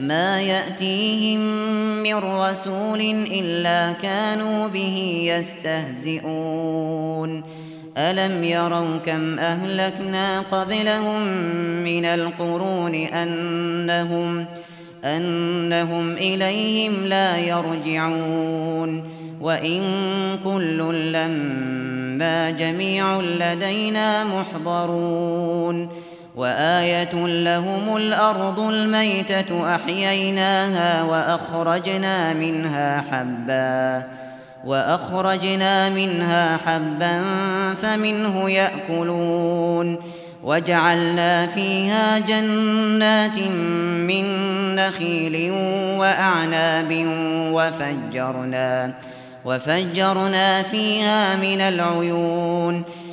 ما يأتيهم من رسول إلا كانوا به يستهزئون. ألم يروا كم أهلكنا قبلهم من القرون أنهم, أنهم إليهم لا يرجعون. وإن كل لما جميع لدينا محضرون. وآية لهم الأرض الميتة أحييناها وأخرجنا منها حبا وأخرجنا منها حبا فمنه يأكلون وجعلنا فيها جنات من نخيل وأعناب وفجرنا وفجرنا فيها من العيون